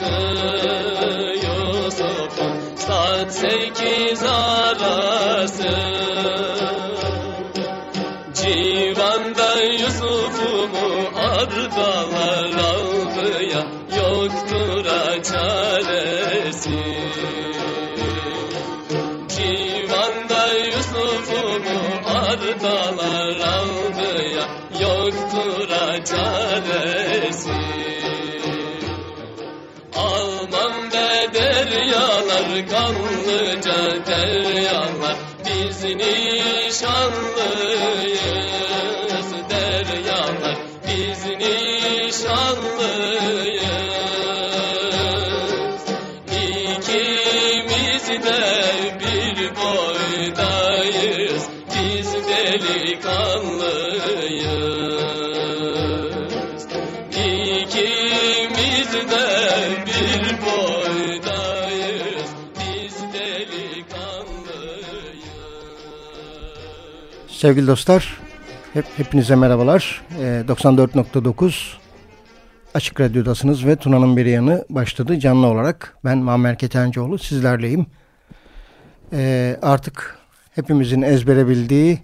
nasco, yo pillé, biz nişanlıyız Sevgili dostlar, hep, hepinize merhabalar. E, ee, 94.9 Açık Radyo'dasınız ve Tuna'nın bir yanı başladı canlı olarak. Ben Mamer Ketencoğlu sizlerleyim. E, artık hepimizin ezbere bildiği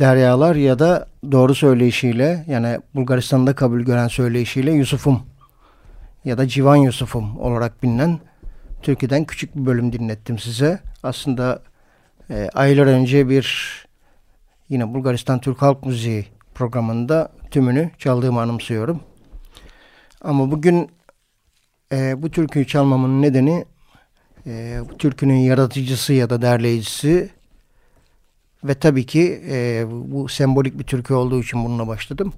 Deryalar ya da doğru söyleyişiyle yani Bulgaristan'da kabul gören söyleyişiyle Yusuf'um ya da Civan Yusuf'um olarak bilinen Türkiye'den küçük bir bölüm dinlettim size. Aslında e, aylar önce bir yine Bulgaristan Türk Halk Müziği programında tümünü çaldığımı anımsıyorum. Ama bugün e, bu türküyü çalmamın nedeni e, bu türkünün yaratıcısı ya da derleyicisi ve tabii ki e, bu sembolik bir türkü olduğu için bununla başladım.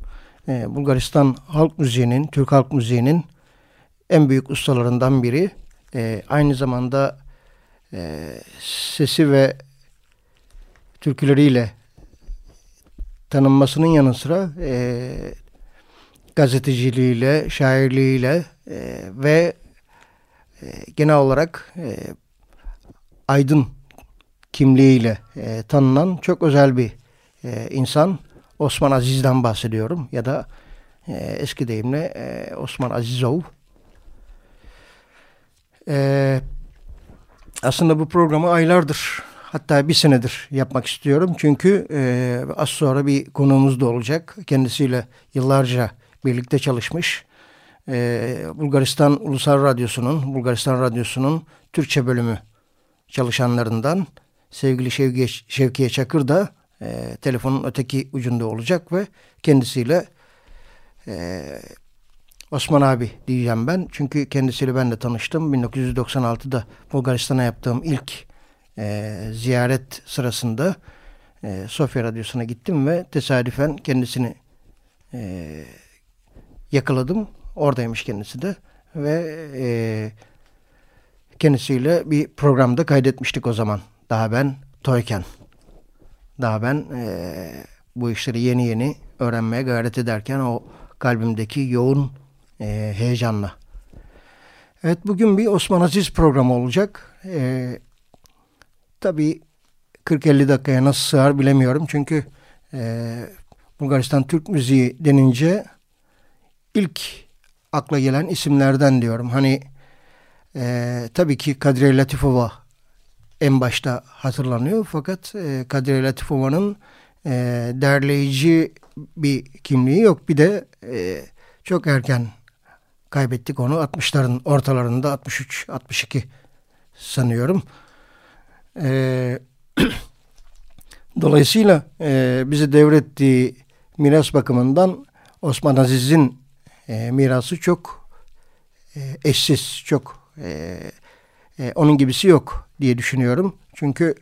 E, Bulgaristan halk müziğinin, Türk halk müziğinin en büyük ustalarından biri. E, aynı zamanda e, sesi ve türküleriyle tanınmasının yanı sıra e, gazeteciliğiyle, şairliğiyle e, ve e, genel olarak e, aydın kimliğiyle e, tanınan çok özel bir e, insan. Osman Aziz'den bahsediyorum ya da e, eski deyimle e, Osman Azizov. E, aslında bu programı aylardır hatta bir senedir yapmak istiyorum. Çünkü e, az sonra bir konuğumuz da olacak. Kendisiyle yıllarca birlikte çalışmış. E, Bulgaristan Ulusal Radyosu'nun, Bulgaristan Radyosu'nun Türkçe bölümü çalışanlarından sevgili Şevkiye, Şevkiye Çakır da e, telefonun öteki ucunda olacak ve kendisiyle e, Osman abi diyeceğim ben. Çünkü kendisiyle ben de tanıştım. 1996'da Bulgaristan'a yaptığım ilk e, ziyaret sırasında e, Sofya Radyosu'na gittim ve tesadüfen kendisini e, yakaladım. Oradaymış kendisi de ve e, kendisiyle bir programda kaydetmiştik o zaman. Daha ben toyken. Daha ben e, bu işleri yeni yeni öğrenmeye gayret ederken o kalbimdeki yoğun e, heyecanla. Evet bugün bir Osman Aziz programı olacak. E, tabii 40-50 dakikaya nasıl sığar bilemiyorum. Çünkü e, Bulgaristan Türk müziği denince ilk akla gelen isimlerden diyorum. Hani e, tabii ki Kadriye Latifova en başta hatırlanıyor. Fakat e, Kadriye Latifova'nın e, derleyici bir kimliği yok. Bir de e, çok erken kaybettik onu. 60'ların ortalarında 63-62 sanıyorum. E, dolayısıyla e, bize devrettiği miras bakımından Osman Aziz'in e, mirası çok e, eşsiz, çok e, e, onun gibisi yok diye düşünüyorum. Çünkü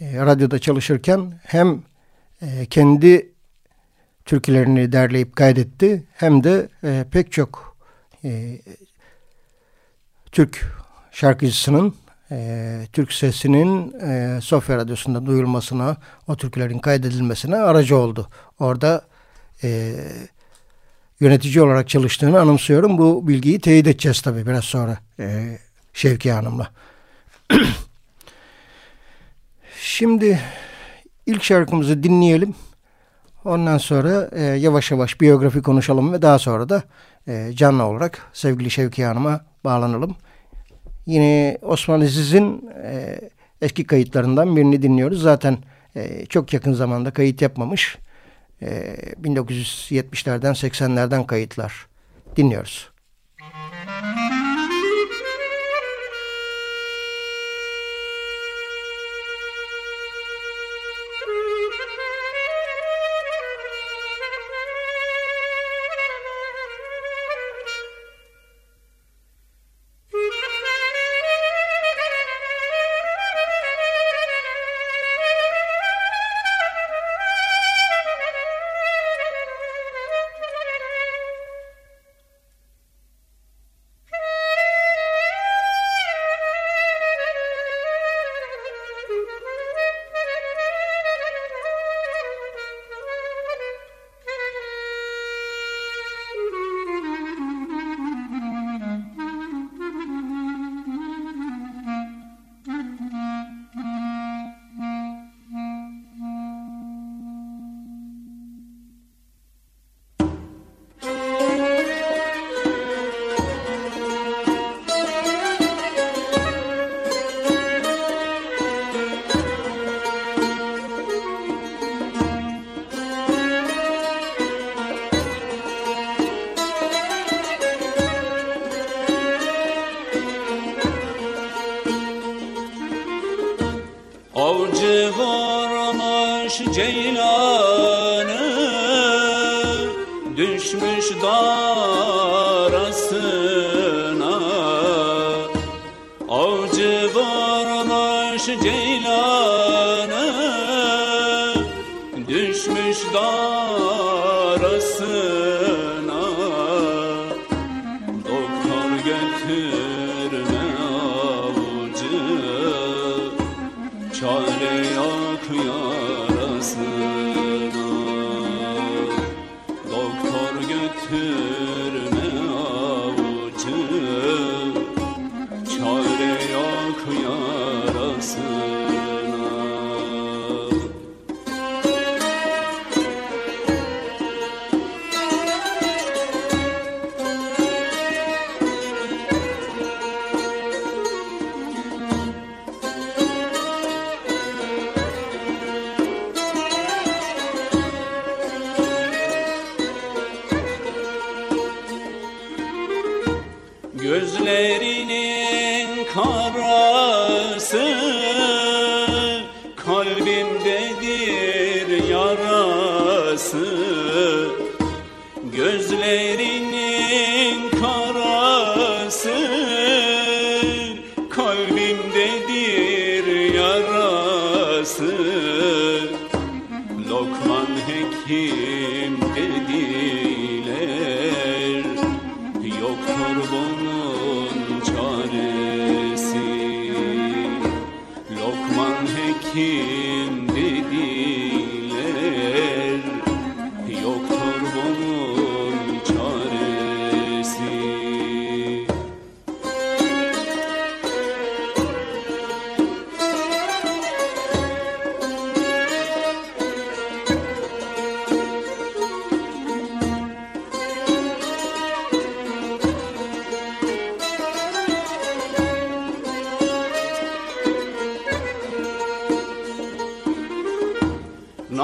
e, radyoda çalışırken hem e, kendi türkülerini derleyip kaydetti hem de e, pek çok e, Türk şarkıcısının e, Türk sesinin e, Sofya Radyosu'nda duyulmasına, o türkülerin kaydedilmesine aracı oldu. Orada e, yönetici olarak çalıştığını anımsıyorum. Bu bilgiyi teyit edeceğiz tabii biraz sonra e, Şevki Hanım'la. Şimdi ilk şarkımızı dinleyelim. Ondan sonra e, yavaş yavaş biyografi konuşalım ve daha sonra da e, canlı olarak sevgili Şevki Hanım'a bağlanalım. Yine Osman Aziz'in e, eski kayıtlarından birini dinliyoruz. Zaten e, çok yakın zamanda kayıt yapmamış. E, 1970'lerden 80'lerden kayıtlar dinliyoruz. Gözlerinin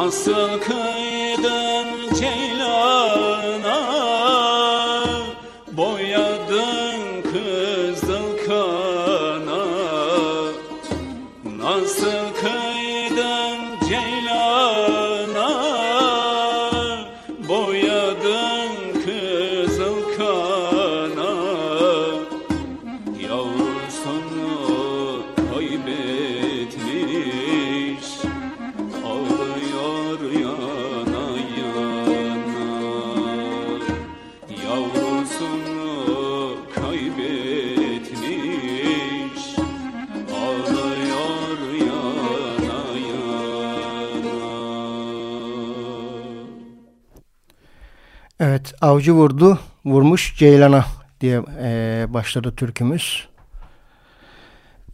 Nasıl kıydın avcı vurdu, vurmuş Ceylan'a diye e, başladı türkümüz.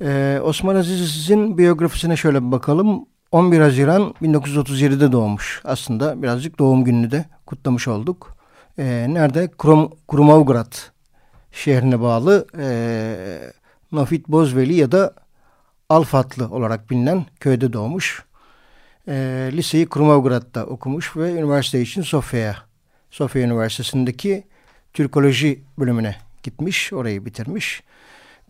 E, Osman Aziz'in biyografisine şöyle bir bakalım. 11 Haziran 1937'de doğmuş. Aslında birazcık doğum gününü de kutlamış olduk. E, nerede? Krum, Krumovgrad şehrine bağlı e, Nofit Bozveli ya da Alfatlı olarak bilinen köyde doğmuş. E, liseyi Krumovgrad'da okumuş ve üniversite için Sofya'ya Sofya Üniversitesi'ndeki Türkoloji bölümüne gitmiş, orayı bitirmiş.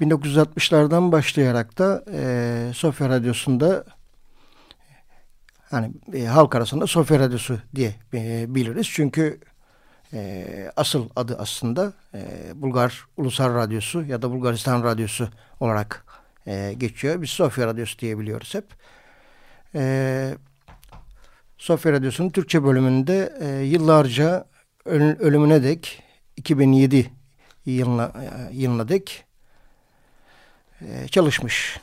1960'lardan başlayarak da e, Sofya Radyosu'nda hani e, halk arasında Sofya Radyosu diye e, biliriz. Çünkü e, asıl adı aslında e, Bulgar Ulusal Radyosu ya da Bulgaristan Radyosu olarak e, geçiyor. Biz Sofya Radyosu diye biliyoruz hep. E, Sofya Radyosu'nun Türkçe bölümünde e, yıllarca ölümüne dek 2007 yılına, e, yılına dek e, çalışmış.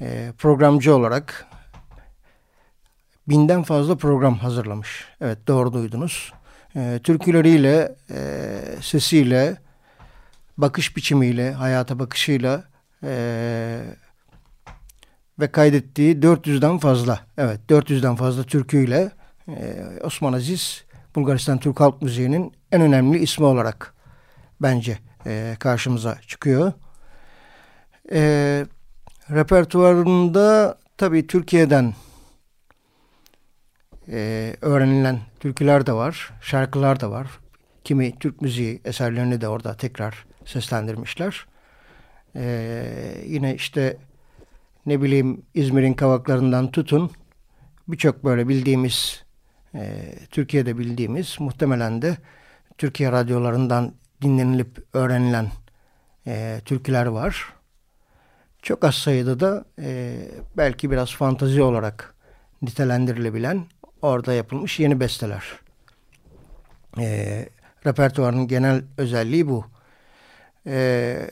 E, programcı olarak binden fazla program hazırlamış. Evet doğru duydunuz. Türküleriyle, sesiyle, bakış biçimiyle, hayata bakışıyla ve kaydettiği 400'den fazla, evet 400'den fazla türküyle e, Osman Aziz Bulgaristan Türk Halk Müziği'nin en önemli ismi olarak bence e, karşımıza çıkıyor. E, repertuarında tabii Türkiye'den e, öğrenilen türküler de var, şarkılar da var. Kimi Türk müziği eserlerini de orada tekrar seslendirmişler. E, yine işte ne bileyim İzmir'in kavaklarından tutun birçok böyle bildiğimiz e, Türkiye'de bildiğimiz muhtemelen de Türkiye radyolarından dinlenilip öğrenilen e, türküler var. Çok az sayıda da e, belki biraz fantazi olarak nitelendirilebilen orada yapılmış yeni besteler. E, repertuarın genel özelliği bu. E,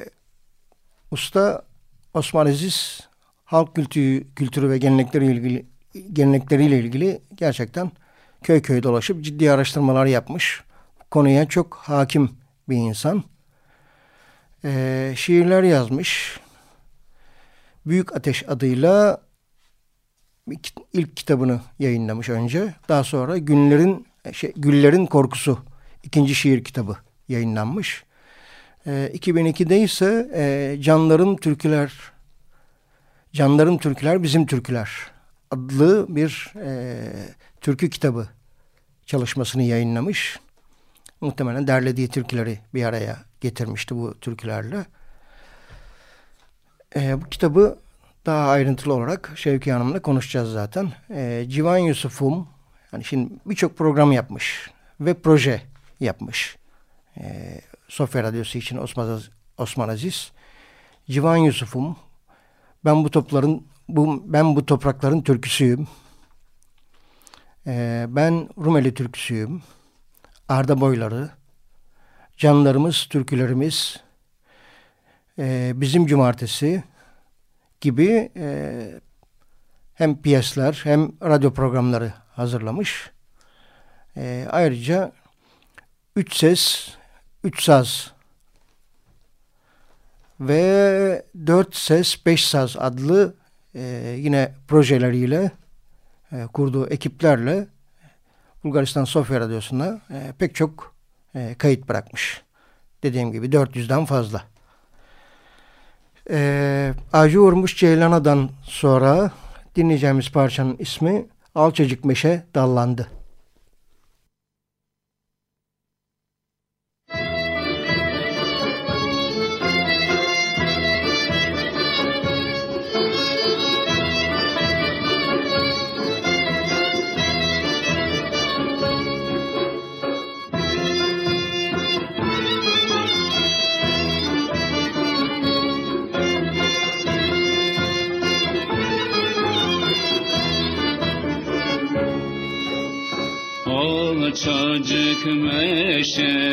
usta Osman Aziz halk kültürü, kültürü ve gelenekleri ilgili gelenekleriyle ilgili gerçekten köy köy dolaşıp ciddi araştırmalar yapmış. Konuya çok hakim bir insan. Ee, şiirler yazmış. Büyük Ateş adıyla ilk kitabını yayınlamış önce. Daha sonra Günlerin şey, Güllerin Korkusu ikinci şiir kitabı yayınlanmış. Ee, 2002'de ise e, Canların Türküler Canların Türküler Bizim Türküler adlı bir e, türkü kitabı çalışmasını yayınlamış. Muhtemelen derlediği türküleri bir araya getirmişti bu türkülerle. E, bu kitabı daha ayrıntılı olarak Şevki Hanım'la konuşacağız zaten. E, Civan Yusuf'um yani şimdi birçok program yapmış ve proje yapmış. E, Sofya Radyosu için Osman, Osman Aziz. Civan Yusuf'um ben bu topların bu ben bu toprakların türküsüyüm. Ee, ben Rumeli türküsüyüm. Arda boyları, canlarımız, türkülerimiz, e, bizim cumartesi gibi e, hem piyesler hem radyo programları hazırlamış. E, ayrıca üç ses, üç saz ve dört ses, beş saz adlı e, yine projeleriyle e, kurduğu ekiplerle Bulgaristan Sofya Radyosu'na e, pek çok e, kayıt bırakmış. Dediğim gibi 400'den fazla. E, Acı Vurmuş Ceylana'dan sonra dinleyeceğimiz parçanın ismi Alçacık Meşe Dallandı. Alçacık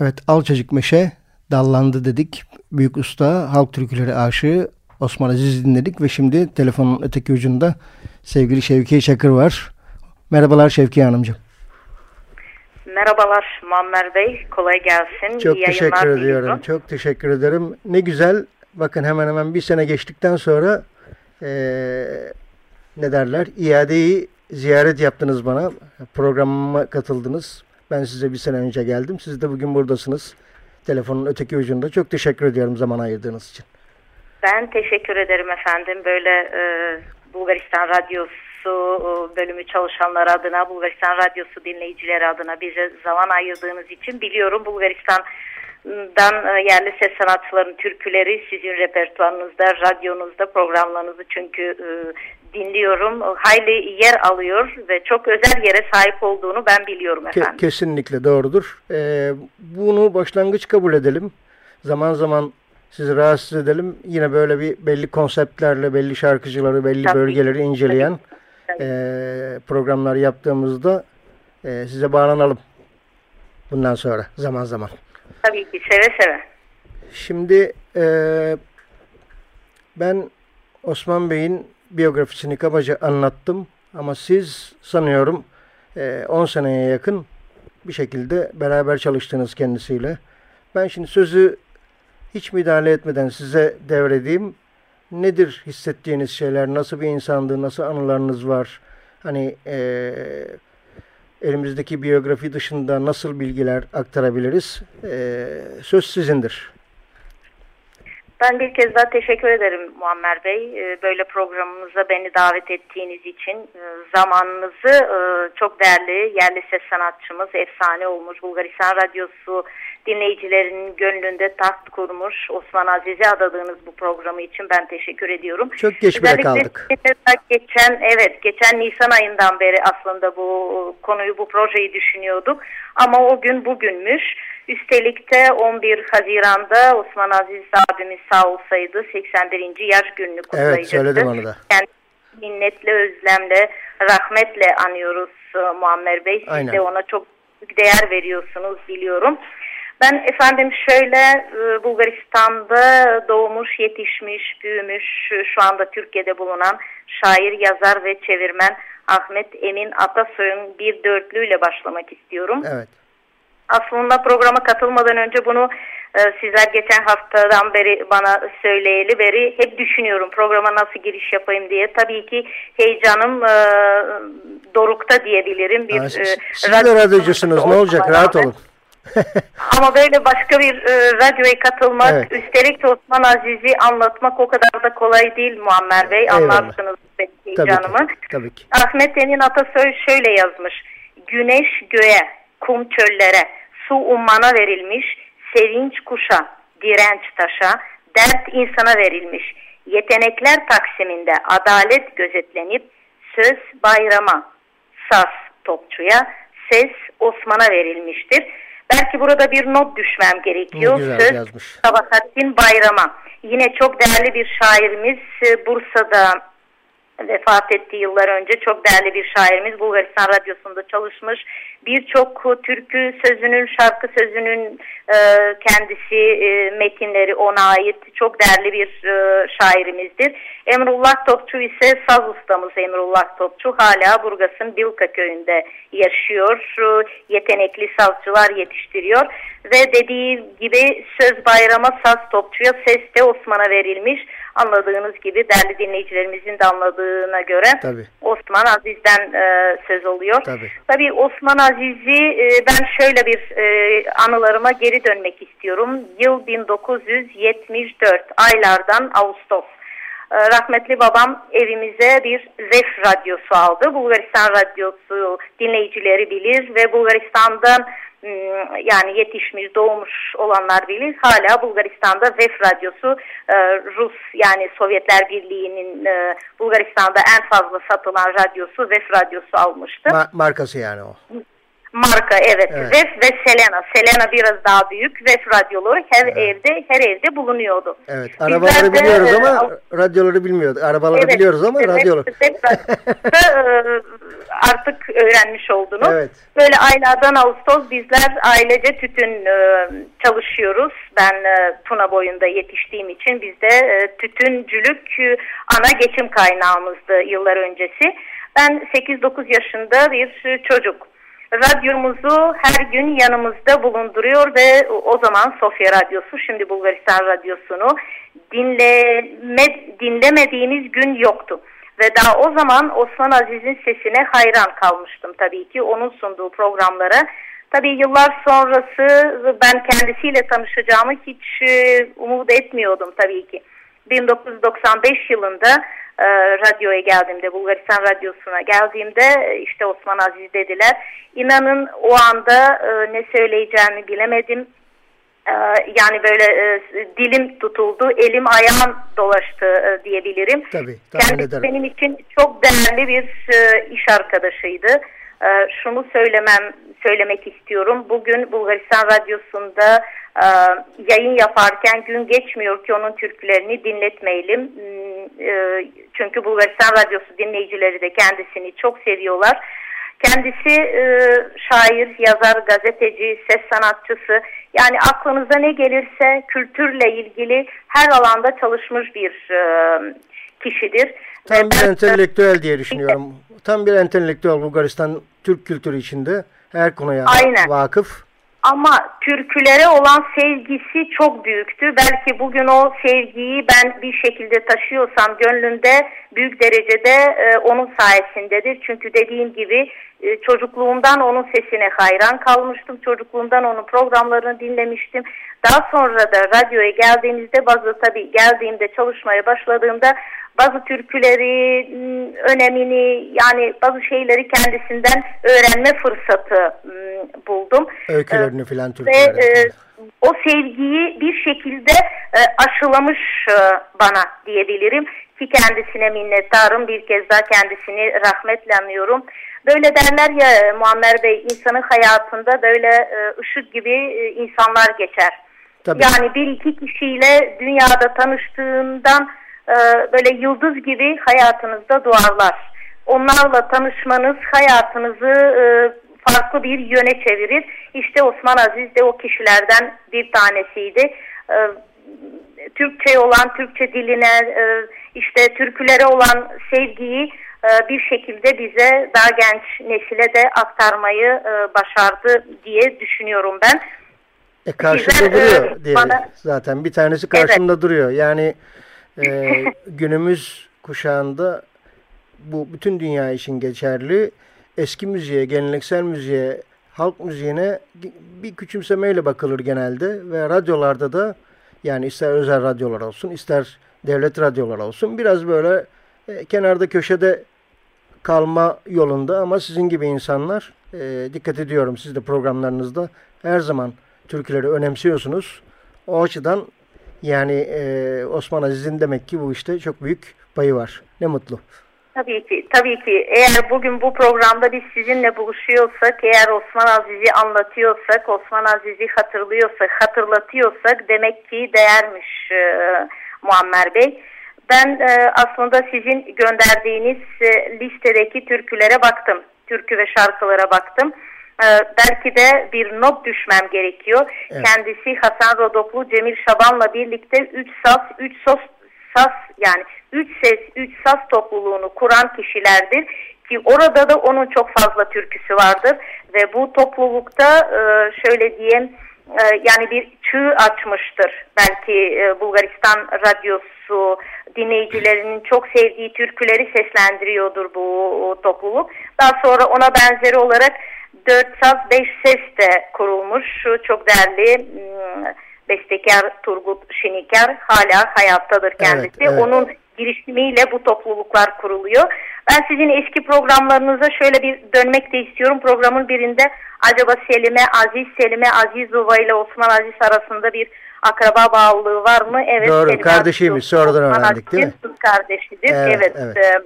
Evet Alçacık Meşe dallandı dedik. Büyük usta halk türküleri aşığı Osman Aziz dinledik ve şimdi telefonun öteki ucunda sevgili Şevkiye Çakır var. Merhabalar Şevkiye Hanımcığım. Merhabalar Muammer Bey. Kolay gelsin. Çok İyi teşekkür ediyorum. diliyorum. Çok teşekkür ederim. Ne güzel. Bakın hemen hemen bir sene geçtikten sonra eee, ne derler iadeyi ziyaret yaptınız bana. Programıma katıldınız. Ben size bir sene önce geldim. Siz de bugün buradasınız. Telefonun öteki ucunda. Çok teşekkür ediyorum zaman ayırdığınız için. Ben teşekkür ederim efendim. Böyle e, Bulgaristan Radyosu e, bölümü çalışanlar adına, Bulgaristan Radyosu dinleyicileri adına bize zaman ayırdığınız için biliyorum Bulgaristan'dan e, yerli ses sanatçıların türküleri sizin repertuarınızda, radyonuzda, programlarınızı çünkü e, dinliyorum. Hayli yer alıyor ve çok özel yere sahip olduğunu ben biliyorum Ke- efendim. kesinlikle doğrudur. Ee, bunu başlangıç kabul edelim. Zaman zaman sizi rahatsız edelim. Yine böyle bir belli konseptlerle, belli şarkıcıları, belli Tabii. bölgeleri inceleyen Tabii. ee, programlar yaptığımızda ee, size bağlanalım. Bundan sonra zaman zaman. Tabii ki seve seve. Şimdi ee, ben Osman Bey'in biyografisini kabaca anlattım. Ama siz sanıyorum ee, 10 seneye yakın bir şekilde beraber çalıştınız kendisiyle. Ben şimdi sözü hiç müdahale etmeden size devredeyim. Nedir hissettiğiniz şeyler? Nasıl bir insandı? Nasıl anılarınız var? Hani ee, elimizdeki biyografi dışında nasıl bilgiler aktarabiliriz? Ee, söz sizindir. Ben bir kez daha teşekkür ederim Muammer Bey. Ee, Böyle programımıza beni davet ettiğiniz için e, zamanınızı e, çok değerli yerli ses sanatçımız, efsane olmuş Bulgaristan Radyosu dinleyicilerinin gönlünde taht kurmuş Osman Aziz'e adadığınız bu programı için ben teşekkür ediyorum. Çok geç bile kaldık. Geçen evet geçen Nisan ayından beri aslında bu konuyu bu projeyi düşünüyorduk ama o gün bugünmüş. Üstelik de 11 Haziran'da Osman Aziz abimiz sağ olsaydı 81. yaş gününü kutlayacaktı. Evet söyledim onu da. Yani minnetle, özlemle, rahmetle anıyoruz e, Muammer Bey. Siz Aynen. de ona çok değer veriyorsunuz biliyorum. Ben efendim şöyle e, Bulgaristan'da doğmuş, yetişmiş, büyümüş, e, şu anda Türkiye'de bulunan şair, yazar ve çevirmen Ahmet Emin Atasoy'un bir dörtlüğüyle başlamak istiyorum. Evet. Aslında programa katılmadan önce bunu e, sizler geçen haftadan beri bana söyleyeli beri hep düşünüyorum programa nasıl giriş yapayım diye. Tabii ki heyecanım e, dorukta diyebilirim. Bir, e, siz, siz radyo de radyocusunuz ne olacak rahat olun. Ama böyle başka bir e, radyoya katılmak, Evet. üstelik de Osman Aziz'i anlatmak o kadar da kolay değil Muammer Bey. Eyvallah. Anlarsınız benim Tabii heyecanımı. ki. Tabii ki. Ahmet Emin Atasoy şöyle yazmış. Güneş göğe, kum çöllere, su ummana verilmiş, sevinç kuşa, direnç taşa, dert insana verilmiş. Yetenekler taksiminde adalet gözetlenip, söz bayrama, saz topçuya, ses Osman'a verilmiştir. Belki burada bir not düşmem gerekiyor. Güzel söz yazmış. Sabahattin Bayram'a. Yine çok değerli bir şairimiz e, Bursa'da vefat ettiği yıllar önce çok değerli bir şairimiz Bulgaristan Radyosu'nda çalışmış. Birçok türkü sözünün, şarkı sözünün e, kendisi e, metinleri ona ait çok değerli bir e, şairimizdir. Emrullah Topçu ise saz ustamız Emrullah Topçu hala Burgas'ın Bilka köyünde yaşıyor. E, Yetenekli sazcılar yetiştiriyor ve dediği gibi söz bayrama saz topçuya ses de Osman'a verilmiş. Anladığınız gibi değerli dinleyicilerimizin de anladığına göre Tabii. Osman Aziz'den e, söz oluyor. Tabii. Tabii Osman Aziz'i e, ben şöyle bir e, anılarıma geri dönmek istiyorum. Yıl 1974 aylardan Ağustos. E, rahmetli babam evimize bir ZEF radyosu aldı. Bulgaristan radyosu dinleyicileri bilir ve Bulgaristan'dan m, yani yetişmiş, doğmuş olanlar bilir. Hala Bulgaristan'da ZEF radyosu e, Rus yani Sovyetler Birliği'nin e, Bulgaristan'da en fazla satılan radyosu ZEF radyosu almıştı. Ma- markası yani o. Marka evet. Evet. ZEF ve Selena. Selena biraz daha büyük. ZEF radyoları her evde her evde bulunuyordu. Evet. Bizler Arabaları de, biliyoruz e, ama radyoları bilmiyorduk. Arabaları biliyoruz ama evet, radyoları. E, artık öğrenmiş oldunuz. Evet. Böyle aylardan Ağustos bizler ailece tütün e, çalışıyoruz. Ben e, Tuna boyunda yetiştiğim için bizde e, tütüncülük e, ana geçim kaynağımızdı yıllar öncesi. Ben 8-9 yaşında bir e, çocuk. Radyomuzu her gün yanımızda bulunduruyor ve o zaman Sofya Radyosu, şimdi Bulgaristan Radyosu'nu dinleme, dinlemediğimiz gün yoktu. Ve daha o zaman Osman Aziz'in sesine hayran kalmıştım tabii ki onun sunduğu programlara. Tabii yıllar sonrası ben kendisiyle tanışacağımı hiç e, umut etmiyordum tabii ki. 1995 yılında e, radyoya geldiğimde, Bulgaristan Radyosu'na geldiğimde e, işte Osman Aziz dediler. İnanın o anda e, ne söyleyeceğimi bilemedim. E, yani böyle e, dilim tutuldu, elim ayağım dolaştı e, diyebilirim. Tabii, Kendisi ederim. benim için çok değerli bir e, iş arkadaşıydı. E, şunu söylemem söylemek istiyorum. Bugün Bulgaristan Radyosu'nda e, yayın yaparken gün geçmiyor ki onun türkülerini dinletmeyelim. Hmm, e, çünkü Bulgaristan Radyosu dinleyicileri de kendisini çok seviyorlar. Kendisi e, şair, yazar, gazeteci, ses sanatçısı. Yani aklınıza ne gelirse kültürle ilgili her alanda çalışmış bir e, kişidir. Tam bir entelektüel diye düşünüyorum. Tam bir entelektüel Bulgaristan Türk kültürü içinde her konuya Aynen. vakıf. Ama türkülere olan sevgisi çok büyüktü. Belki bugün o sevgiyi ben bir şekilde taşıyorsam gönlümde büyük derecede e, onun sayesindedir. Çünkü dediğim gibi e, çocukluğumdan onun sesine hayran kalmıştım. Çocukluğumdan onun programlarını dinlemiştim. Daha sonra da radyoya geldiğimizde bazı tabii geldiğimde çalışmaya başladığımda bazı türküleri, önemini yani bazı şeyleri kendisinden öğrenme fırsatı m, buldum. Öykülerini filan Ve türküleri. e, o sevgiyi bir şekilde e, aşılamış e, bana diyebilirim ki kendisine minnettarım. Bir kez daha kendisini rahmetle anıyorum. Böyle derler ya Muammer Bey insanın hayatında böyle e, ışık gibi e, insanlar geçer. Tabii. Yani bir iki kişiyle dünyada tanıştığından e, böyle yıldız gibi hayatınızda doğarlar. Onlarla tanışmanız hayatınızı e, farklı bir yöne çevirir. İşte Osman Aziz de o kişilerden bir tanesiydi. E, Türkçe olan, Türkçe diline, e, işte türkülere olan sevgiyi e, bir şekilde bize daha genç nesile de aktarmayı e, başardı diye düşünüyorum ben. E karşımda Sizler, duruyor e, diye bana- zaten bir tanesi karşımda duruyor. Yani e, günümüz kuşağında bu bütün dünya için geçerli. Eski müziğe, geleneksel müziğe, halk müziğine bir küçümsemeyle bakılır genelde ve radyolarda da yani ister özel radyolar olsun, ister devlet radyoları olsun biraz böyle e, kenarda köşede kalma yolunda ama sizin gibi insanlar e, dikkat ediyorum siz de programlarınızda her zaman türküleri önemsiyorsunuz. O açıdan yani e, Osman Aziz'in demek ki bu işte çok büyük payı var. Ne mutlu. Tabii ki, tabii ki. Eğer bugün bu programda biz sizinle buluşuyorsak, eğer Osman Aziz'i anlatıyorsak, Osman Aziz'i hatırlıyorsak, hatırlatıyorsak demek ki değermiş e, Muammer Bey. Ben e, aslında sizin gönderdiğiniz e, listedeki türkülere baktım. Türkü ve şarkılara baktım. E, belki de bir not düşmem gerekiyor. Evet. Kendisi Hasan Rodoklu, Cemil Şaban'la birlikte 3 saz, 3 sos saz yani üç ses, üç saz topluluğunu kuran kişilerdir ki orada da onun çok fazla türküsü vardır ve bu toplulukta e, şöyle diyeyim e, yani bir çığ açmıştır belki e, Bulgaristan radyosu dinleyicilerinin çok sevdiği türküleri seslendiriyordur bu topluluk. Daha sonra ona benzeri olarak dört saz beş ses de kurulmuş çok değerli m, bestekar Turgut Şenikar hala hayattadır kendisi. Evet, evet. Onun girişimiyle bu topluluklar kuruluyor. Ben sizin eski programlarınıza şöyle bir dönmek de istiyorum. Programın birinde acaba Selim'e, Aziz Selim'e, Aziz Uva ile Osman Aziz arasında bir akraba bağlılığı var mı? Evet. Doğru, Selim kardeşiymiş. Sonradan öğrendik, değil mi? Kardeşidir. Evet, Evet. evet. e,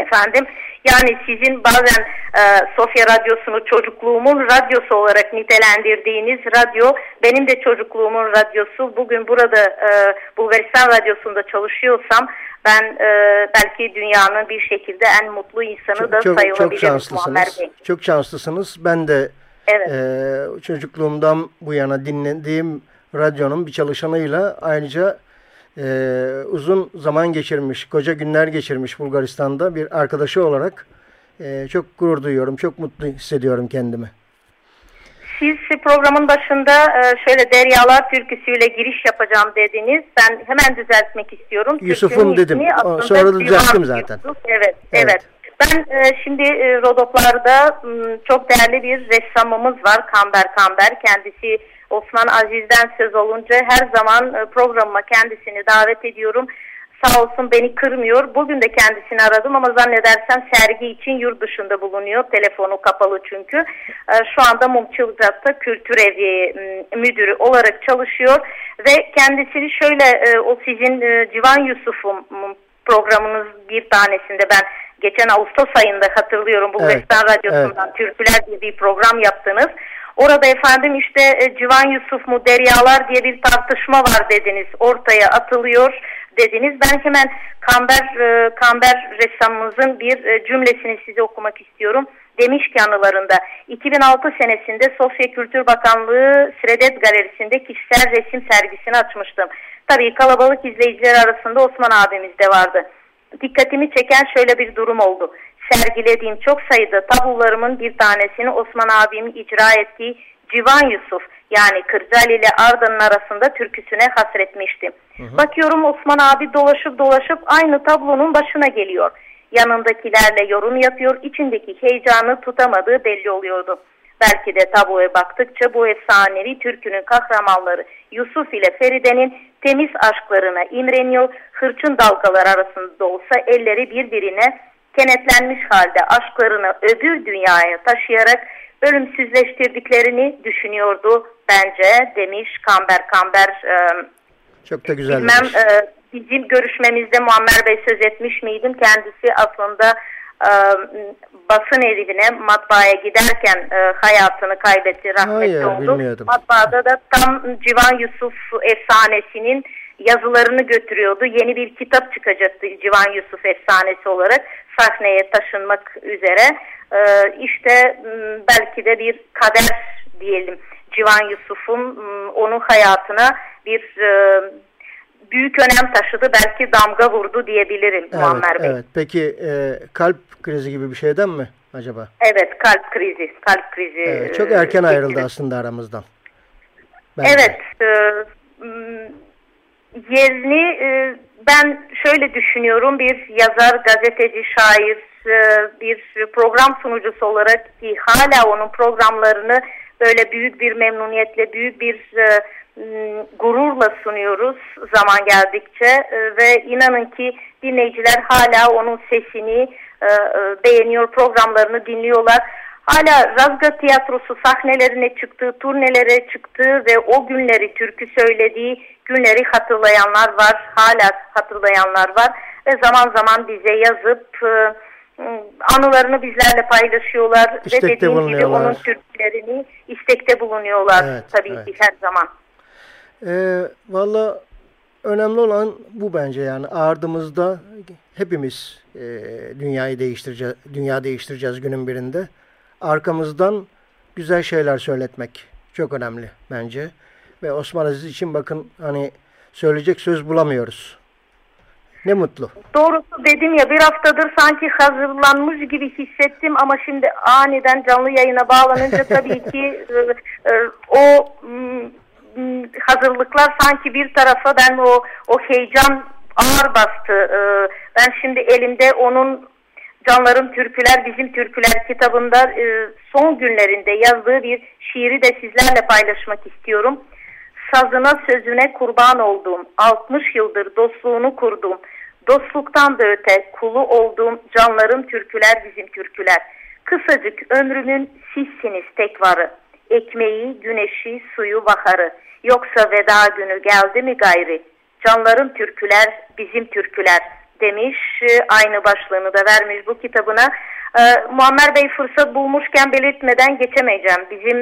Efendim yani sizin bazen e, Sofya Radyosu'nu çocukluğumun radyosu olarak nitelendirdiğiniz radyo benim de çocukluğumun radyosu. Bugün burada e, Bulgaristan Radyosu'nda çalışıyorsam ben e, belki dünyanın bir şekilde en mutlu insanı da Çok, çok, çok sayılabilirim Muammer şanslısınız. Çok şanslısınız. Ben de Evet. e, çocukluğumdan bu yana dinlediğim radyonun bir çalışanıyla ayrıca e, uzun zaman geçirmiş, koca günler geçirmiş Bulgaristan'da bir arkadaşı olarak e, çok gurur duyuyorum, çok mutlu hissediyorum kendimi. siz programın başında e, şöyle Deryalar türküsüyle giriş yapacağım dediniz. Ben hemen düzeltmek istiyorum. Yusuf'un Türkünün dedim. O- sonra da düzelttim zaten. Yusuf. Evet, Evet. evet. Ben e, şimdi e, Rodoplar'da çok değerli bir ressamımız var. Kamber Kamber. Kendisi Osman Aziz'den söz olunca her zaman e, programıma kendisini davet ediyorum. Sağ olsun beni kırmıyor. Bugün de kendisini aradım ama zannedersem sergi için yurt dışında bulunuyor. Telefonu kapalı çünkü. E, Şu anda Mumçılcak'ta kültür evi müdürü olarak çalışıyor. Ve kendisini şöyle e, o sizin Civan Yusuf'un m, programınız bir tanesinde ben geçen Ağustos ayında hatırlıyorum Bulgaristan Evet, Radyosu'ndan Türküler diye bir program yaptınız. Orada efendim işte e, Civan Yusuf mu Deryalar diye bir tartışma var dediniz. Ortaya atılıyor dediniz. Ben hemen Kamber e, Kamber ressamımızın bir e, cümlesini size okumak istiyorum. Demiş ki anılarında 2006 senesinde Sofya Kültür Bakanlığı Sredet Galerisi'nde kişisel resim sergisini açmıştım. Tabii kalabalık izleyiciler arasında Osman abimiz de vardı. Dikkatimi çeken şöyle bir durum oldu. Sergilediğim çok sayıda tablolarımın bir tanesini Osman abimin icra ettiği Civan Yusuf yani Kırcaali ile Arda'nın arasında türküsüne hasretmiştim. Bakıyorum Osman abi dolaşıp dolaşıp aynı tablonun başına geliyor. Yanındakilerle yorum yapıyor, içindeki heyecanı tutamadığı belli oluyordu. Belki de tabloya baktıkça bu efsanevi türkünün kahramanları Yusuf ile Feride'nin temiz aşklarına imreniyor, hırçın dalgalar arasında da olsa elleri birbirine kenetlenmiş halde aşklarını öbür dünyaya taşıyarak ölümsüzleştirdiklerini düşünüyordu bence demiş Kamber Kamber. E, Çok da güzel. bilmem e, bizim görüşmemizde Muammer Bey söz etmiş miydim? Kendisi aslında e, basın evine matbaaya giderken e, hayatını kaybetti, rahmetli Hayır, oldu. bilmiyordum. Matbaada da tam Civan Yusuf efsanesinin yazılarını götürüyordu. Yeni bir kitap çıkacaktı Civan Yusuf efsanesi olarak sahneye taşınmak üzere. Ee, işte belki de bir kader diyelim. Civan Yusuf'un onun hayatına bir e, büyük önem taşıdı. Belki damga vurdu diyebilirim Evet, Muammer Bey. evet. Peki e, kalp krizi gibi bir şeyden mi acaba? Evet kalp krizi. Kalp krizi. Evet, çok e, erken ayrıldı aslında aramızdan. Bence. Evet. e, yerini e, ben şöyle düşünüyorum. Bir yazar, gazeteci, şair, e, bir program sunucusu olarak ki hala onun programlarını böyle büyük bir memnuniyetle, büyük bir e, gururla sunuyoruz zaman geldikçe ve inanın ki dinleyiciler hala onun sesini beğeniyor, programlarını dinliyorlar. Hala Razga Tiyatrosu sahnelerine çıktığı, turnelere çıktığı ve o günleri türkü söylediği günleri hatırlayanlar var. Hala hatırlayanlar var. Ve zaman zaman bize yazıp e, anılarını bizlerle paylaşıyorlar. İstekte ve dediğim gibi onun türkülerini istekte bulunuyorlar Evet, tabii evet. ki her zaman. E, Valla önemli olan bu bence yani ardımızda hepimiz e, dünyayı değiştireceğiz, dünya değiştireceğiz günün birinde. Arkamızdan güzel şeyler söyletmek çok önemli bence. Ve Osman Aziz için bakın hani söyleyecek söz bulamıyoruz. Ne mutlu. Doğrusu dedim ya bir haftadır sanki hazırlanmış gibi hissettim ama şimdi aniden canlı yayına bağlanınca tabii ki e, e, o hazırlıklar sanki bir tarafa ben o o heyecan ağır bastı. E, ben şimdi elimde onun Canlarım Türküler Bizim Türküler kitabında e, son günlerinde yazdığı bir şiiri de sizlerle paylaşmak istiyorum. Sazına sözüne kurban olduğum, 60 yıldır dostluğunu kurduğum, dostluktan da öte kulu olduğum canlarım türküler bizim türküler. Kısacık ömrümün sizsiniz tek varı, ekmeği, güneşi, suyu, baharı. Yoksa veda günü geldi mi gayri? Canlarım türküler bizim türküler demiş. E, Aynı başlığını da vermiş bu kitabına. Ee, Muammer Bey fırsat bulmuşken belirtmeden geçemeyeceğim. Bizim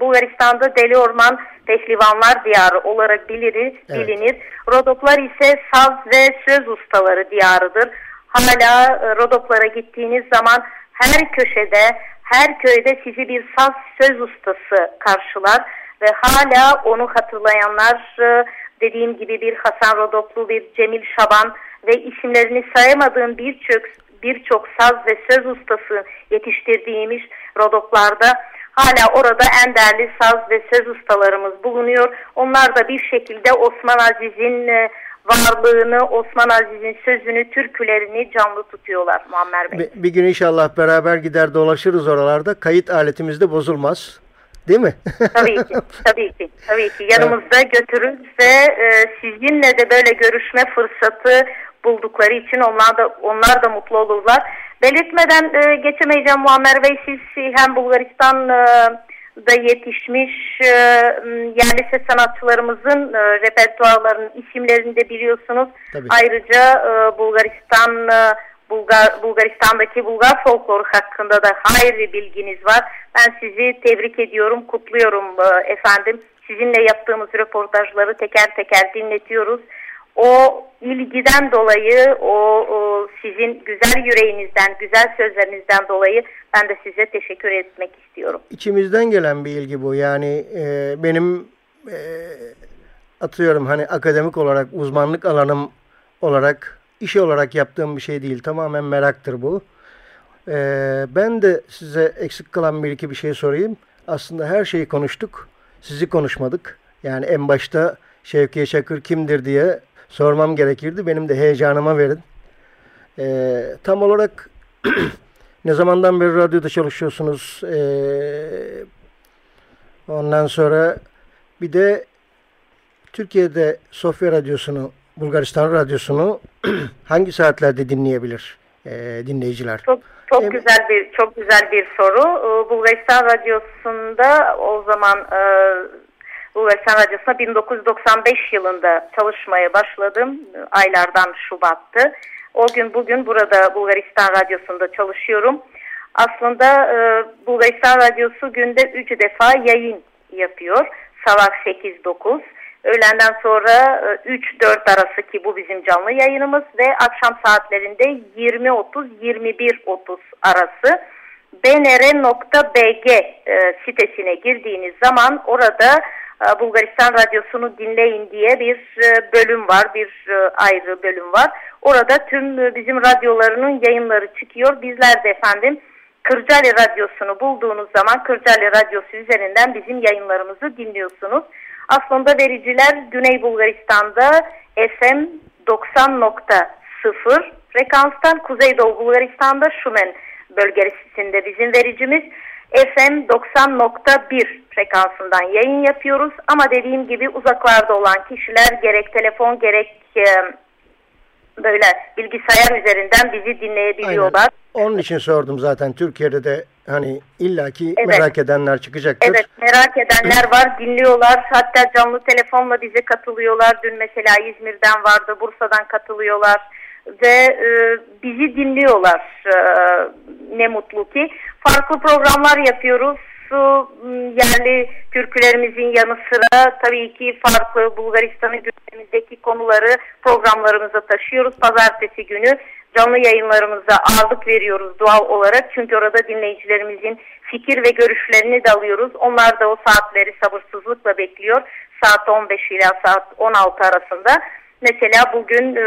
Bulgaristan'da Deli Orman Pehlivanlar Diyarı olarak bilir, Evet. bilinir. Rodoplar ise saz ve söz ustaları diyarıdır. Hala e, Rodoplara gittiğiniz zaman her köşede, her köyde sizi bir saz söz ustası karşılar ve hala onu hatırlayanlar e, dediğim gibi bir Hasan Rodoplu, bir Cemil Şaban ve isimlerini sayamadığım birçok birçok saz ve söz ustası yetiştirdiğimiz Rodoplarda Hala orada en değerli saz ve söz ustalarımız bulunuyor. Onlar da bir şekilde Osman Aziz'in e, varlığını, Osman Aziz'in sözünü, türkülerini canlı tutuyorlar Muammer Bey. Bir, bir gün inşallah beraber gider dolaşırız oralarda. Kayıt aletimiz de bozulmaz. Değil mi? Tabii ki, tabii ki, tabii ki. Yanımızda götürürüz ve e, sizinle de böyle görüşme fırsatı buldukları için onlar da onlar da mutlu olurlar. Belirtmeden e, geçemeyeceğim Muammer Bey siz hem Bulgaristan e, da yetişmiş e, yerli ses sanatçılarımızın e, repertuarlarının isimlerini de biliyorsunuz. Tabii. Ayrıca e, Bulgaristan e, Bulgar, Bulgaristan'daki Bulgar folkloru hakkında da hayli bilginiz var. Ben sizi tebrik ediyorum, kutluyorum e, efendim. Sizinle yaptığımız röportajları teker teker dinletiyoruz. O ilgiden dolayı, o, o sizin güzel yüreğinizden, güzel sözlerinizden dolayı ben de size teşekkür etmek istiyorum. İçimizden gelen bir ilgi bu. Yani e, benim e, atıyorum hani akademik olarak uzmanlık alanım olarak iş olarak yaptığım bir şey değil. Tamamen meraktır bu. E, ben de size eksik kalan bir iki bir şey sorayım. Aslında her şeyi konuştuk. Sizi konuşmadık. Yani en başta Şevkiye Çakır kimdir diye sormam gerekirdi. Benim de heyecanıma verin. E, tam olarak ne zamandan beri radyoda çalışıyorsunuz? E, ondan sonra bir de Türkiye'de Sofya Radyosu'nu, Bulgaristan Radyosu'nu hangi saatlerde dinleyebilir e, dinleyiciler? Çok çok Evet. güzel bir çok güzel bir soru. Ee, Bulgaristan Radyosu'nda o zaman e, Bulgaristan Radyosu'na 1995 yılında çalışmaya başladım. Aylardan Şubat'tı. O gün bugün burada Bulgaristan Radyosu'nda çalışıyorum. Aslında e, Bulgaristan Radyosu günde 3 defa yayın yapıyor. Sabah 8-9. Öğlenden sonra e, 3-4 arası ki bu bizim canlı yayınımız ve akşam saatlerinde 20.30-21.30 arası bnr.bg e, sitesine girdiğiniz zaman orada e, Bulgaristan Radyosu'nu dinleyin diye bir e, bölüm var, bir e, ayrı bölüm var. Orada tüm e, bizim radyolarının yayınları çıkıyor. Bizler de efendim Kırcaali Radyosu'nu bulduğunuz zaman Kırcaali Radyosu üzerinden bizim yayınlarımızı dinliyorsunuz. Aslında vericiler Güney Bulgaristan'da FM 90.0 frekanstan Kuzeydoğu Bulgaristan'da Şumen bölgesinde bizim vericimiz FM 90.1 frekansından yayın yapıyoruz. Ama dediğim gibi uzaklarda olan kişiler gerek telefon gerek e, böyle bilgisayar üzerinden bizi dinleyebiliyorlar. Onun için sordum zaten. Türkiye'de de hani illaki Evet. merak edenler çıkacaktır. Evet merak edenler var dinliyorlar hatta canlı telefonla bize katılıyorlar dün mesela İzmir'den vardı Bursa'dan katılıyorlar ve e, bizi dinliyorlar E, ne mutlu ki farklı programlar yapıyoruz yerli türkülerimizin yanı sıra tabii ki farklı Bulgaristan'ın gündemindeki konuları programlarımıza taşıyoruz pazartesi günü canlı yayınlarımıza ağırlık veriyoruz doğal olarak. Çünkü orada dinleyicilerimizin fikir ve görüşlerini de alıyoruz. Onlar da o saatleri sabırsızlıkla bekliyor. Saat 15 ila saat 16 arasında. Mesela bugün e,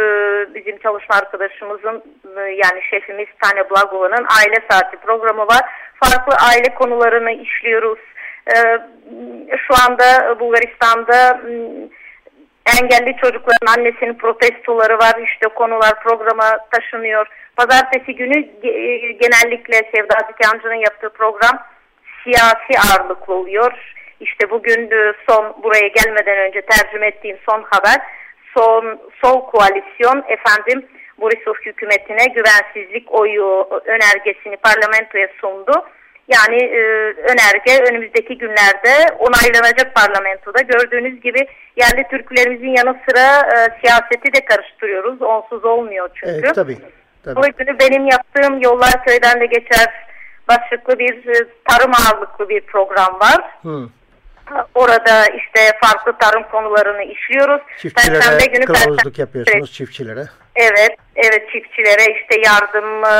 bizim çalışma arkadaşımızın e, yani şefimiz Tane Blagova'nın aile saati programı var. Farklı aile konularını işliyoruz. E, şu anda Bulgaristan'da m, engelli çocukların annesinin protestoları var. İşte konular programa taşınıyor. Pazartesi günü ge- genellikle Sevda Dikancı'nın yaptığı program siyasi ağırlıklı oluyor. İşte bugün e, son buraya gelmeden önce tercüme ettiğim son haber son sol koalisyon efendim Borisov hükümetine güvensizlik oyu önergesini parlamentoya sundu. Yani e, önerge önümüzdeki günlerde onaylanacak parlamentoda. Gördüğünüz gibi yerli Türklerimizin yanı sıra e, siyaseti de karıştırıyoruz. Onsuz olmuyor çünkü. Evet, tabii. tabii. Bu günü benim yaptığım Yollar Köy'den de geçer başlıklı bir e, tarım ağırlıklı bir program var. Hı. Orada işte farklı tarım konularını işliyoruz. Perşembe Çiftçilere günü kılavuzluk Perşembe- yapıyorsunuz çiftçilere. Evet, evet çiftçilere işte yardım, e,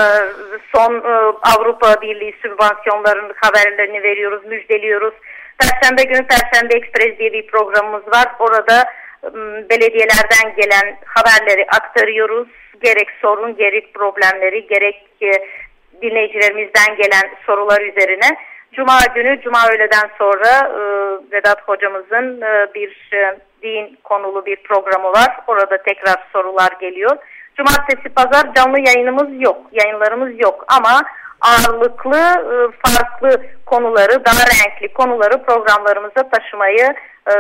son e, Avrupa Birliği sübvansiyonlarının haberlerini veriyoruz, müjdeliyoruz. Perşembe günü Perşembe Ekspres diye bir programımız var. Orada belediyelerden gelen haberleri aktarıyoruz. Gerek sorun, gerek problemleri, gerek e, dinleyicilerimizden gelen sorular üzerine Cuma günü, Cuma öğleden sonra e, Vedat hocamızın e, bir e, din konulu bir programı var. Orada tekrar sorular geliyor. Cumartesi, pazar canlı yayınımız yok, yayınlarımız yok ama ağırlıklı, e, farklı konuları, daha renkli konuları programlarımıza taşımayı e,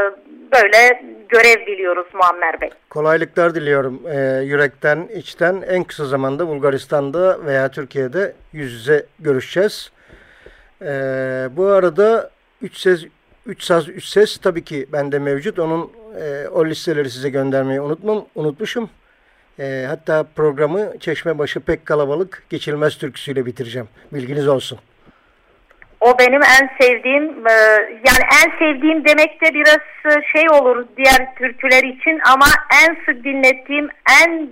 böyle görev biliyoruz Muammer Bey. Kolaylıklar diliyorum e, yürekten, içten. En kısa zamanda Bulgaristan'da veya Türkiye'de yüz yüze görüşeceğiz. E, bu arada 3 ses 3 saz 3 ses tabii ki bende mevcut. Onun e, o listeleri size göndermeyi unutmam, unutmuşum. E, hatta programı Çeşmebaşı pek kalabalık geçilmez türküsüyle bitireceğim. Bilginiz olsun. O benim en sevdiğim, e, yani en sevdiğim demek de biraz e, şey olur diğer türküler için ama en sık dinlettiğim, en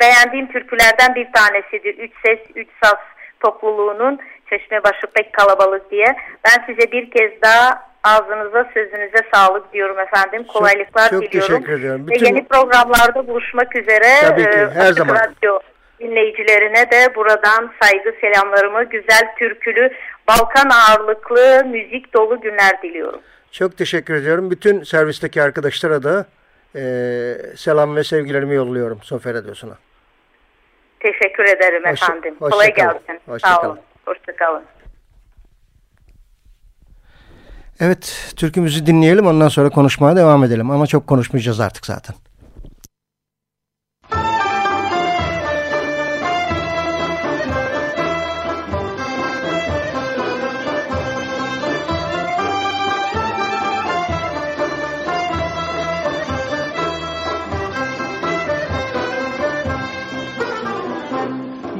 beğendiğim türkülerden bir tanesidir. Üç ses, üç saz topluluğunun Çeşmebaşı pek kalabalık diye. Ben size bir kez daha ağzınıza sözünüze sağlık diyorum efendim. Kolaylıklar çok diliyorum. teşekkür ediyorum. Ve Bütün- yeni programlarda buluşmak üzere. Tabii ki, e, her Açık zaman. Radyo dinleyicilerine de buradan saygı selamlarımı, güzel türkülü, Balkan ağırlıklı, müzik dolu günler diliyorum. Çok teşekkür ediyorum. Bütün servisteki arkadaşlara da e, selam ve sevgilerimi yolluyorum Sofya Radyosu'na. Teşekkür ederim efendim. hoşça Kolay kalın. gelsin. Hoşça Sağ kalın. Hoşçakalın. Evet, türkümüzü dinleyelim ondan sonra konuşmaya devam edelim. Ama çok konuşmayacağız artık zaten.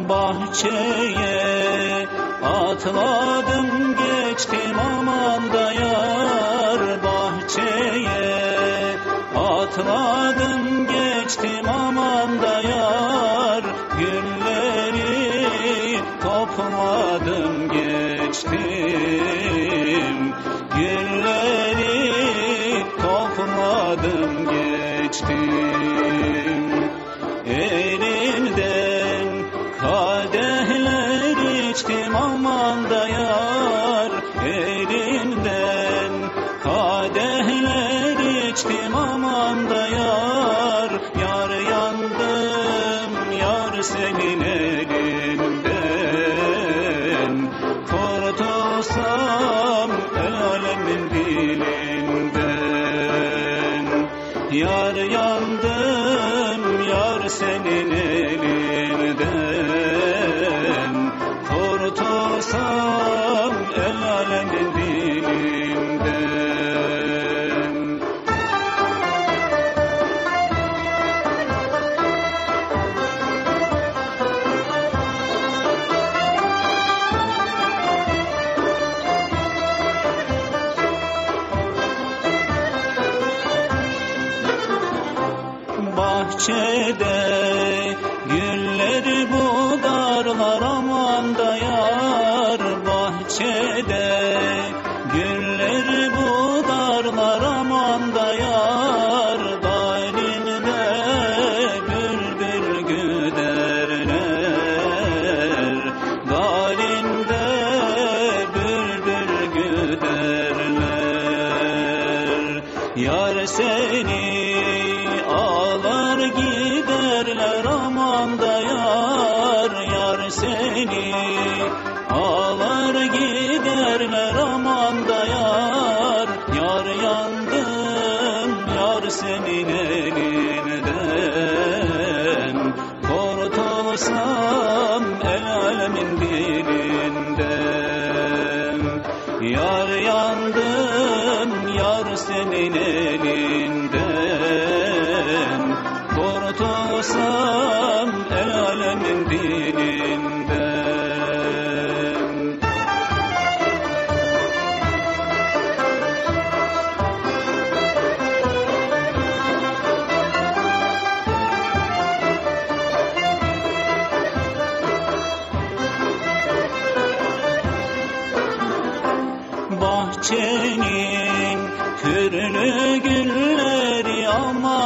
Bahçeye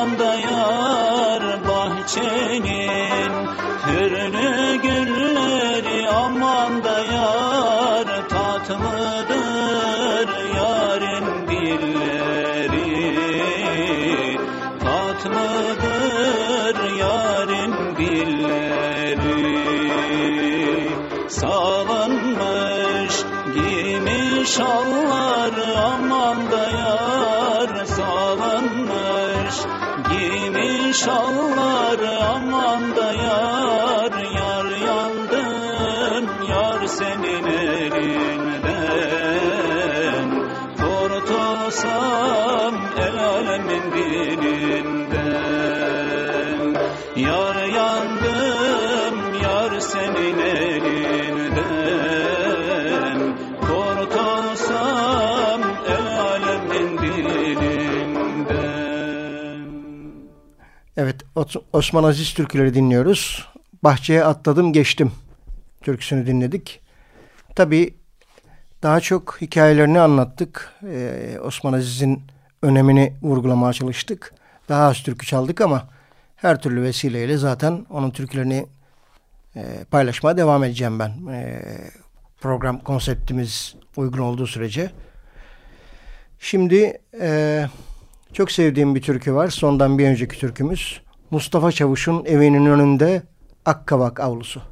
aman da yar bahçenin türlü Osman Aziz türküleri dinliyoruz. Bahçeye atladım geçtim türküsünü dinledik. Tabi daha çok hikayelerini anlattık. Ee, Osman Aziz'in önemini vurgulamaya çalıştık. Daha az türkü çaldık ama her türlü vesileyle zaten onun türkülerini e, paylaşmaya devam edeceğim ben. E, program konseptimiz uygun olduğu sürece. Şimdi e, çok sevdiğim bir türkü var. Sondan bir önceki türkümüz. Mustafa Çavuş'un evinin önünde Akkavak avlusu.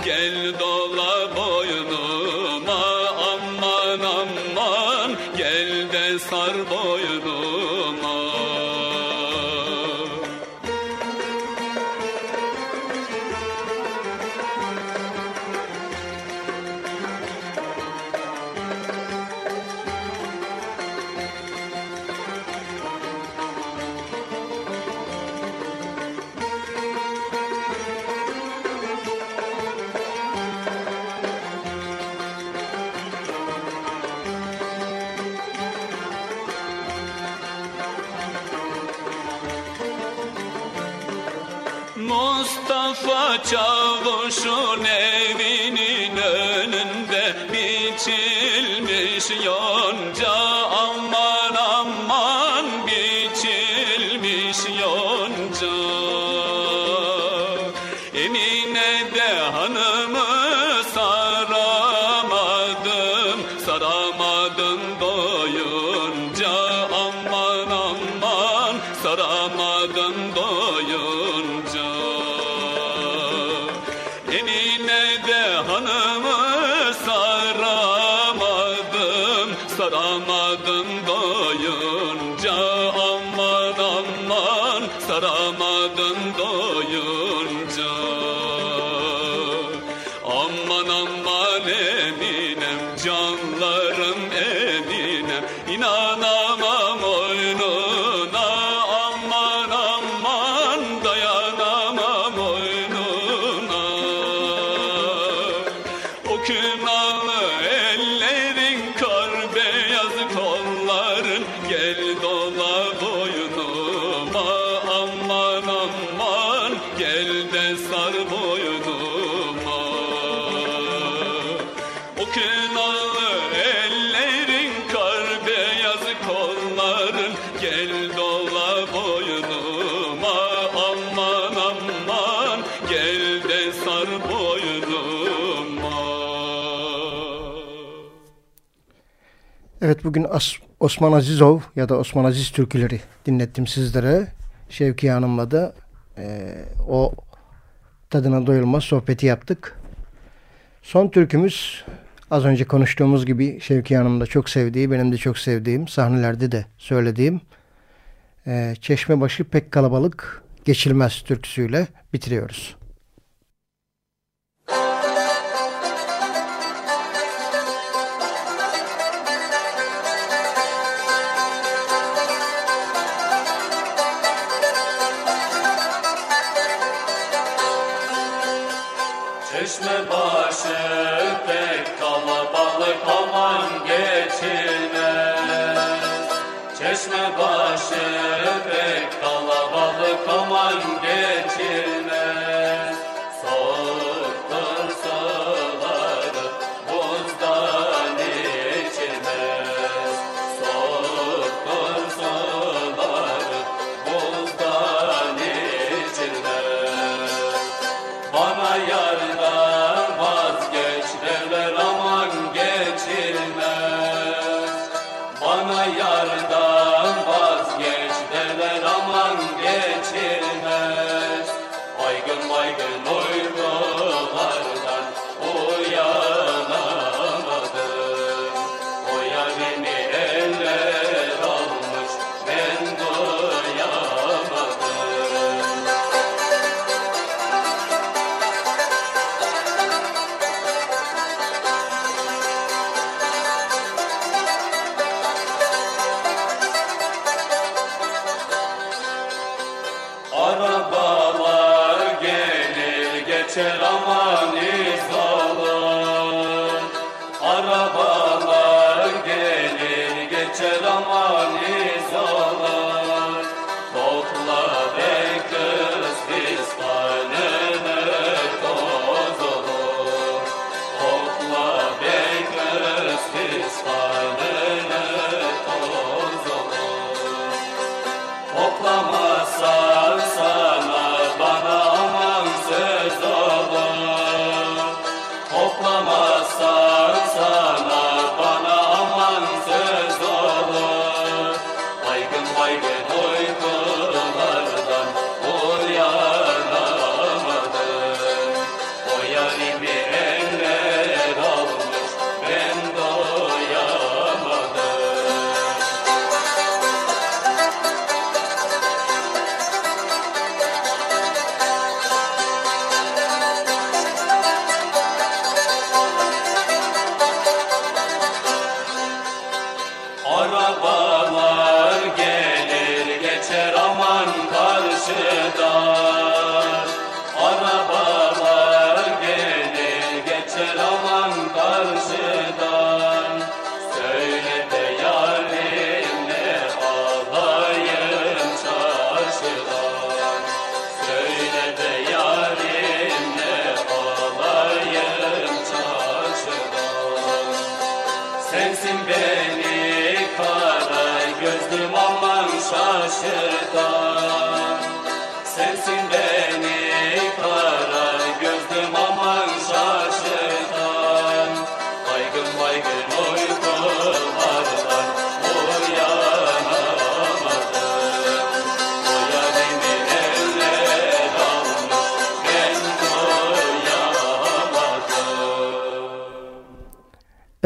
Gel dola boy Evet bugün As Osman Azizov ya da Osman Aziz türküleri dinlettim sizlere. Şevki Hanım'la da e, o tadına doyulmaz sohbeti yaptık. Son türkümüz az önce konuştuğumuz gibi Şevki Hanım'da çok sevdiği, benim de çok sevdiğim, sahnelerde de söylediğim e, Çeşmebaşı pek kalabalık geçilmez türküsüyle bitiriyoruz.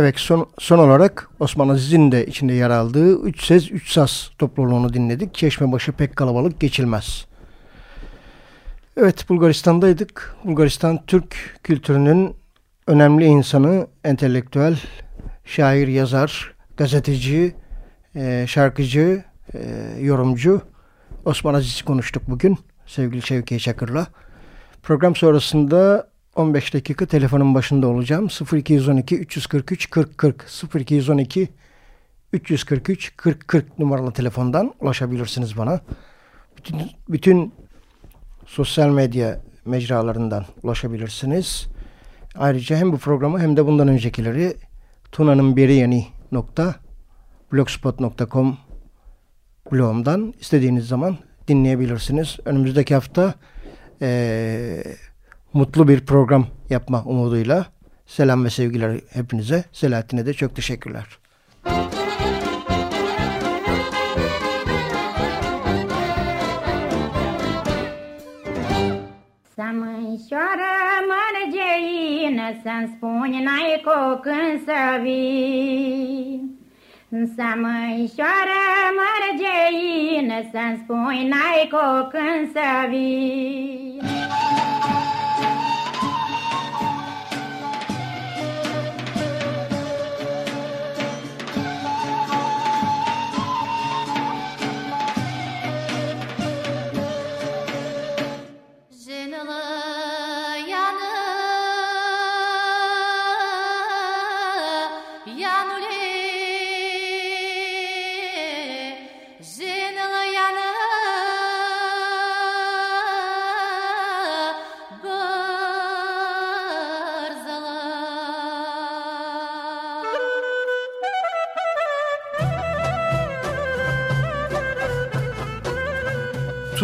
Evet son, son olarak Osman Aziz'in de içinde yer aldığı Üç Sez Üç Saz topluluğunu dinledik. Çeşmebaşı pek kalabalık geçilmez. Evet Bulgaristan'daydık. Bulgaristan Türk kültürünün önemli insanı, entelektüel, şair, yazar, gazeteci, e, şarkıcı, e, yorumcu Osman Aziz'i konuştuk bugün sevgili Şevki Çakır'la. Program sonrasında 15 dakika telefonun başında olacağım. 0212 343 40 40 0212 343 40 40 numaralı telefondan ulaşabilirsiniz bana. Bütün, bütün sosyal medya mecralarından ulaşabilirsiniz. Ayrıca hem bu programı hem de bundan öncekileri Tuna'nın biri yeni nokta blogspot.com blogumdan istediğiniz zaman dinleyebilirsiniz. Önümüzdeki hafta e, mutlu bir program yapma umuduyla selam ve sevgiler hepinize. Selahattin'e de çok teşekkürler. Să mărgeină, Să-mi spuni n-ai cu să vii. Să mărgeină, Să-mi spuni n-ai cu să vii.